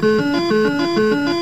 Música